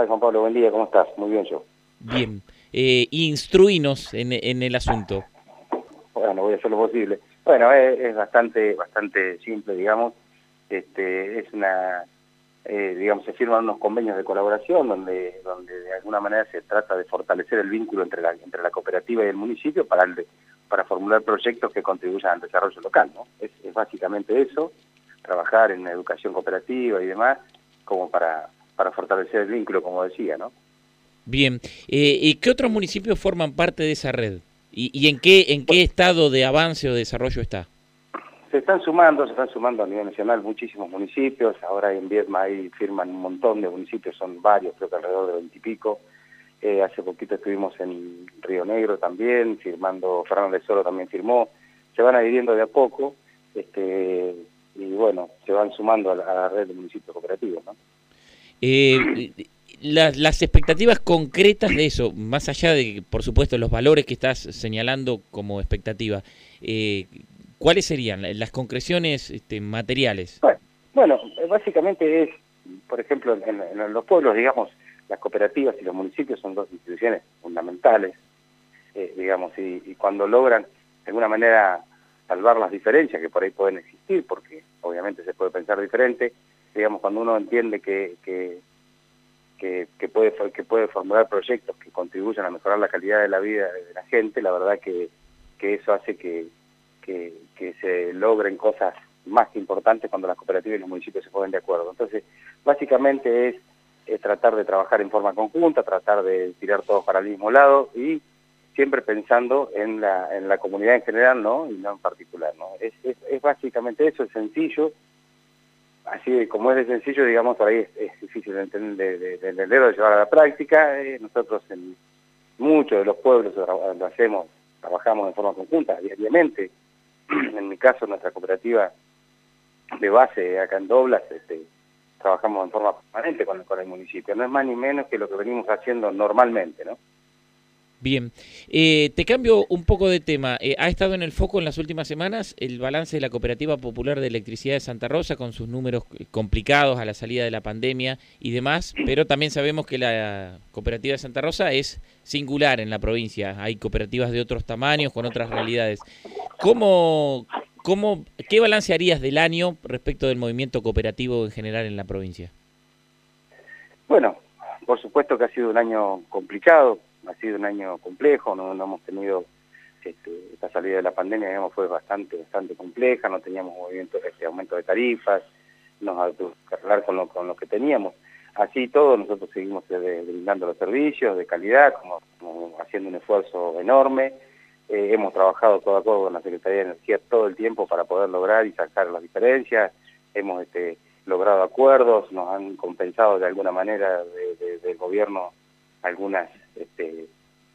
tal, Juan Pablo? Buen día, ¿cómo estás? Muy bien yo. Bien. Eh, instruinos en, en, el asunto. Bueno, voy a hacer lo posible. Bueno, es, bastante bastante simple, digamos. Este, es una, eh, digamos, se firman unos convenios de colaboración donde, donde de alguna manera se trata de fortalecer el vínculo entre la, entre la cooperativa y el municipio para, para formular proyectos que contribuyan al desarrollo local, ¿no? Es, es básicamente eso, trabajar en educación cooperativa y demás, como para, para fortalecer el vínculo, como decía, ¿no? Bien, eh, ¿y qué otros municipios forman parte de esa red? ¿Y, y en, qué, en qué estado de avance o desarrollo está? Se están sumando, se están sumando a nivel nacional muchísimos municipios, ahora en Vietma ahí firman un montón de municipios, son varios, creo que alrededor de veintipico. Eh, hace poquito estuvimos en Río Negro también, firmando, Fernández Solo también firmó, se van adhiriendo de a poco, este, y bueno, se van sumando a la, red de municipios cooperativos. ¿no? Eh, las, expectativas concretas de eso, más allá de, por supuesto, los valores que estás señalando como expectativa, eh, ¿cuáles serían las concreciones este, materiales? Bueno, básicamente es, por ejemplo, en, los pueblos, digamos, las cooperativas y los municipios son dos instituciones fundamentales, eh, digamos, y, cuando logran, de alguna manera, salvar las diferencias que por ahí pueden existir, porque obviamente se puede pensar diferente, digamos, cuando uno entiende que, que que, puede, que puede formular proyectos que contribuyan a mejorar la calidad de la vida de la gente, la verdad que, que eso hace que, que, se logren cosas más importantes cuando las cooperativas y los municipios se ponen de acuerdo. Entonces, básicamente es, tratar de trabajar en forma conjunta, tratar de tirar todos para el mismo lado y siempre pensando en la, en la comunidad en general, ¿no? Y no en particular, ¿no? Es, es, es básicamente eso, es sencillo, así como es de sencillo, digamos, por ahí es, difícil de entender, de, de, de, de, llevar a la práctica. Eh, nosotros en muchos de los pueblos lo hacemos, trabajamos de forma conjunta, diariamente. en mi caso, nuestra cooperativa de base acá en Doblas, este, trabajamos en forma permanente con, con el municipio. No es más ni menos que lo que venimos haciendo normalmente, ¿no? Bien, eh, te cambio un poco de tema. Eh, ha estado en el foco en las últimas semanas el balance de la Cooperativa Popular de Electricidad de Santa Rosa con sus números complicados a la salida de la pandemia y demás, pero también sabemos que la Cooperativa de Santa Rosa es singular en la provincia. Hay cooperativas de otros tamaños, con otras realidades. ¿Cómo, cómo, ¿Qué balance harías del año respecto del movimiento cooperativo en general en la provincia? Bueno, por supuesto que ha sido un año complicado ha sido un año complejo, no, hemos tenido este, esta salida de la pandemia, digamos, fue bastante bastante compleja, no teníamos movimiento, este aumento de tarifas, nos arreglar con lo, con lo que teníamos. Así todo, nosotros seguimos eh, brindando los servicios de calidad, como, haciendo un esfuerzo enorme. Eh, hemos trabajado todo acuerdo con la Secretaría de Energía todo el tiempo para poder lograr y sacar las diferencias. Hemos este, logrado acuerdos, nos han compensado de alguna manera del gobierno algunas este,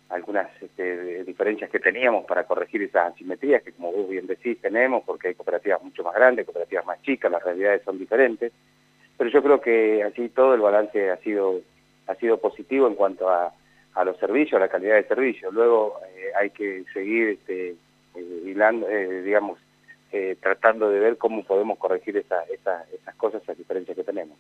algunas este, diferencias que teníamos para corregir esas asimetrías que como vos bien decís tenemos porque hay cooperativas mucho más grandes, cooperativas más chicas, las realidades son diferentes, pero yo creo que así todo el balance ha sido ha sido positivo en cuanto a, a los servicios, a la calidad de servicio. Luego eh, hay que seguir este, eh, eh, digamos, tratando de ver cómo podemos corregir esa, esas cosas, esas diferencias que tenemos.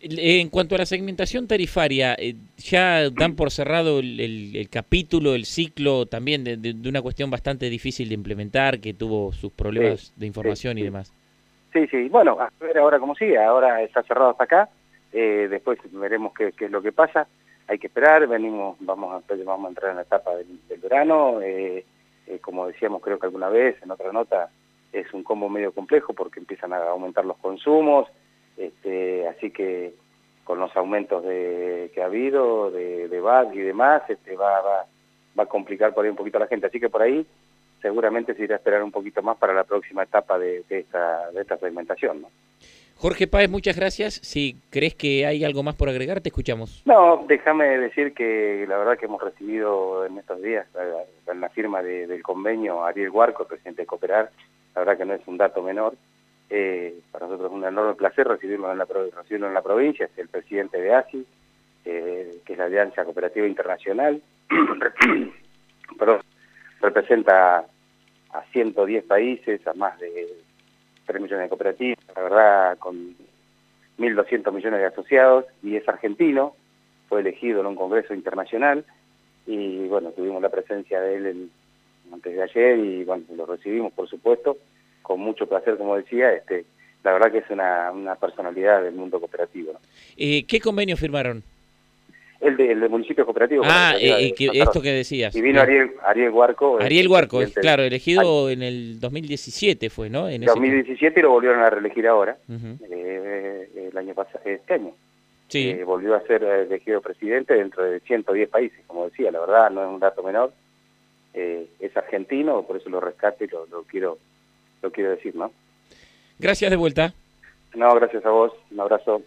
En cuanto a la segmentación tarifaria, eh, ¿ya dan por cerrado el, capítulo, el ciclo también de, una cuestión bastante difícil de implementar, que tuvo sus problemas de información y demás? Sí, sí, bueno, a ver ahora cómo sigue, ahora está cerrado hasta acá, eh, después veremos qué, es lo que pasa, hay que esperar, venimos, vamos a, vamos a entrar en la etapa del, verano, como decíamos creo que alguna vez en otra nota, es un combo medio complejo porque empiezan a aumentar los consumos, este, así que con los aumentos de, que ha habido de, de y demás, este, va, va, va a complicar por ahí un poquito a la gente. Así que por ahí seguramente se irá a esperar un poquito más para la próxima etapa de, esta, de esta segmentación. ¿no? Jorge Páez, muchas gracias. Si crees que hay algo más por agregar, te escuchamos. No, déjame decir que la verdad que hemos recibido en estos días, en la firma del convenio, Ariel Huarco, presidente de Cooperar, la verdad que no es un dato menor. Eh, para nosotros es un enorme placer recibirlo en la, provincia, es el presidente de ASI, eh, que es la Alianza Cooperativa Internacional, pero representa a 110 países, a más de 3 millones de cooperativas, la verdad con 1.200 millones de asociados, y es argentino, fue elegido en un congreso internacional y bueno, tuvimos la presencia de él antes de ayer y bueno, lo recibimos por supuesto con mucho placer, como decía, este, la verdad que es una, una personalidad del mundo cooperativo. Eh, ¿Qué convenio firmaron? El de, el municipio cooperativo. Ah, eh, esto que decías. Y vino Ariel, Ariel Huarco. Ariel Huarco, claro, elegido en el 2017 fue, ¿no? En 2017 lo volvieron a reelegir ahora, eh, el año pasado, este año. Sí. Eh, volvió a ser elegido presidente dentro de 110 países, como decía, la verdad no es un dato menor. es argentino, por eso lo rescate y lo, lo, quiero, lo quiero decir, ¿no? Gracias de vuelta. No, gracias a vos, un abrazo.